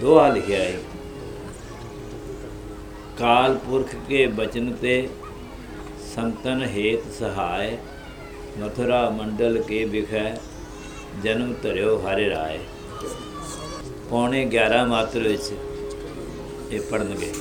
ਦੋਹਾ ਲਿਖਿਆ ਹੈ ਕਾਲ ਪੁਰਖ ਕੇ ਬਚਨ ਤੇ ਸੰਤਨ ਹੇਤ ਸਹਾਇ, ਮਥੁਰਾ ਮੰਡਲ ਕੇ ਵਿਖੈ, ਜਨਮ ਧਰਿਓ ਹਰਿ ਰਾਏ ਪੌਣੇ 11 ਮਾਤਰ ਵਿੱਚ ਇਹ ਪੜਨਗੇ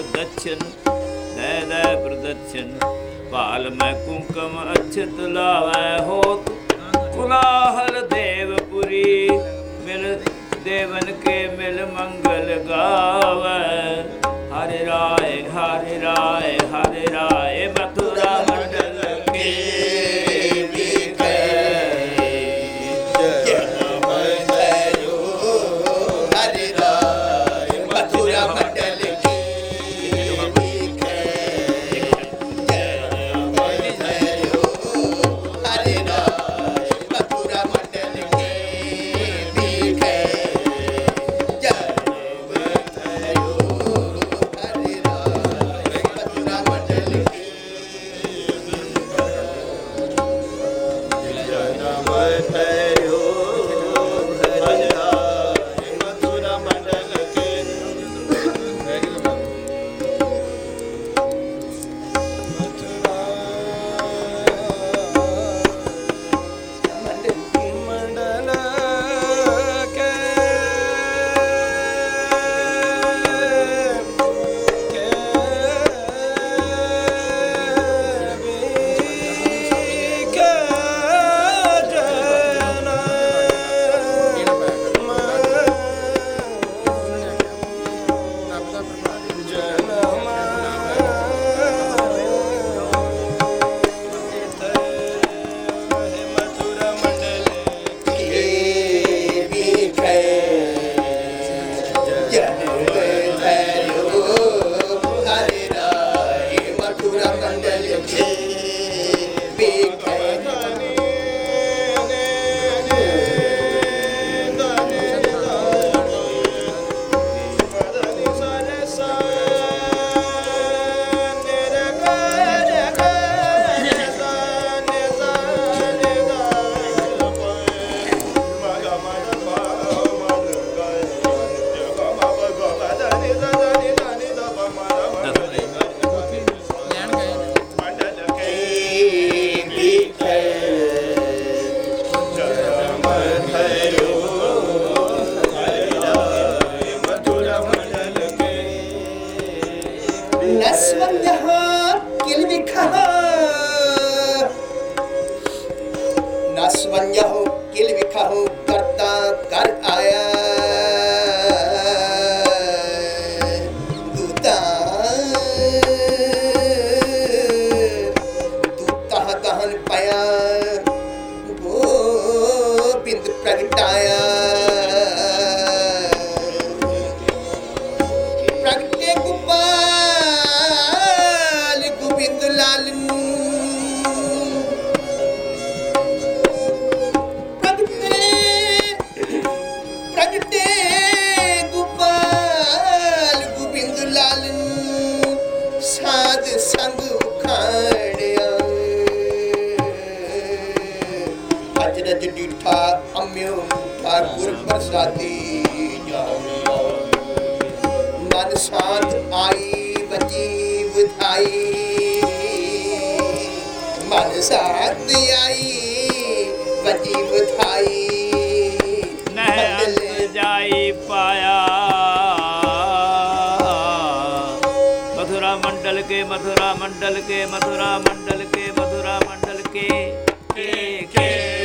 ਦਾਨਤ ਦਛਨ ਦੇ ਪ੍ਰਦਛਨ ਭਾਲ ਮੈਂ ਕੁੰਕਮ ਅਛਤ ਲਾਵੈ ਹੋਤ ਕੁਲਾਹਲ ਦੇਵਪੁਰੀ ਮਿਲ ਦੇਵਨ ਕੇ ਮਿਲ ਮੰਗਲ ਗਾਵੈ ਹਰਿ ਰਾਏ ਹਰਿ ਰਾਏ ਹਰਿ ਰਾਏ Yes. ਠਾਕੁਰ ਪ੍ਰਸਾਦੀ ਜਾਮਿਆ ਮਨ ਸ਼ਾਂਤ ਆਈ ਬਚੀ ਵਿਧਾਈ ਮਨ ਸ਼ਾਂਤ ਆਈ ਬਚੀ ਵਿਧਾਈ ਨਹਿ ਜਾਈ ਪਾਇਆ। ਮਥੁਰਾ ਮੰਡਲ ਕੇ ਮਥੁਰਾ ਮੰਡਲ ਕੇ ਮਥੁਰਾ ਮੰਡਲ ਕੇ ਮਥੁਰਾ ਮੰਡਲ ਕੇ। ਕੇ ਕੇ।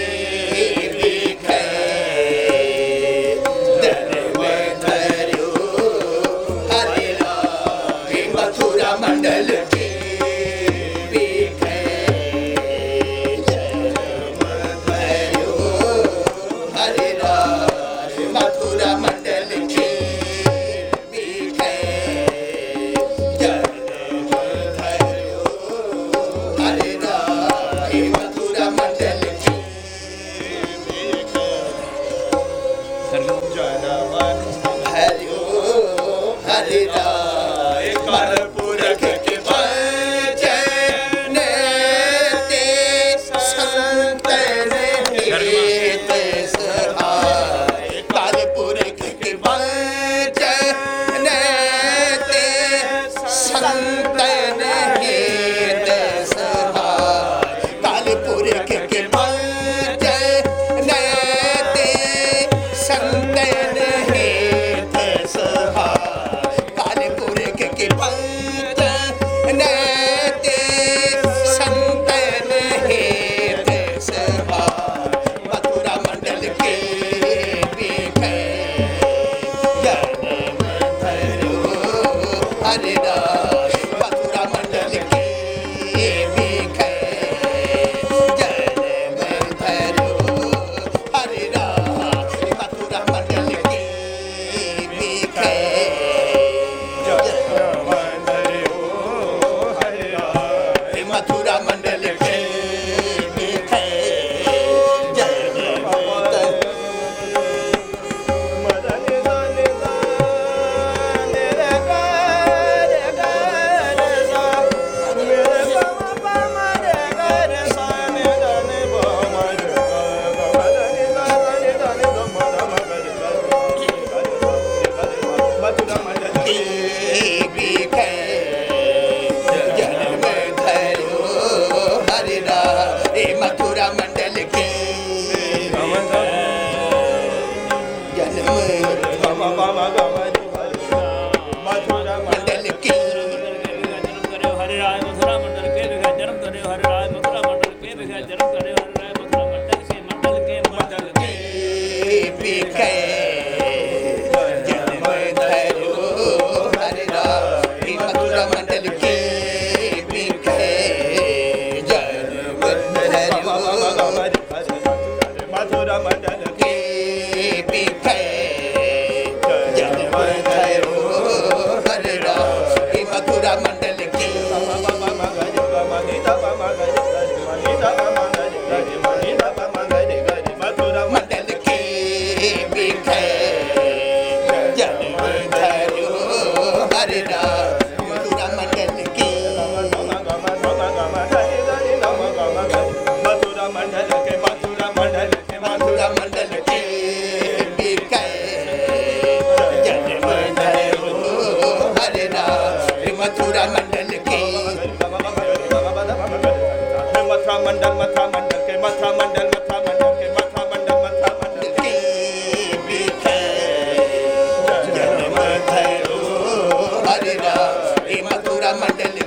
हरे राम हे मथुरा मंडल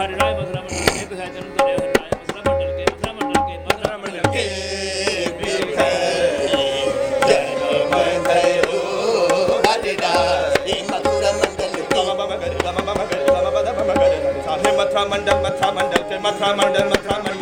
हरे राम मंडल मथुरा मंडल के मथुरा मंडल मथुरा मंडल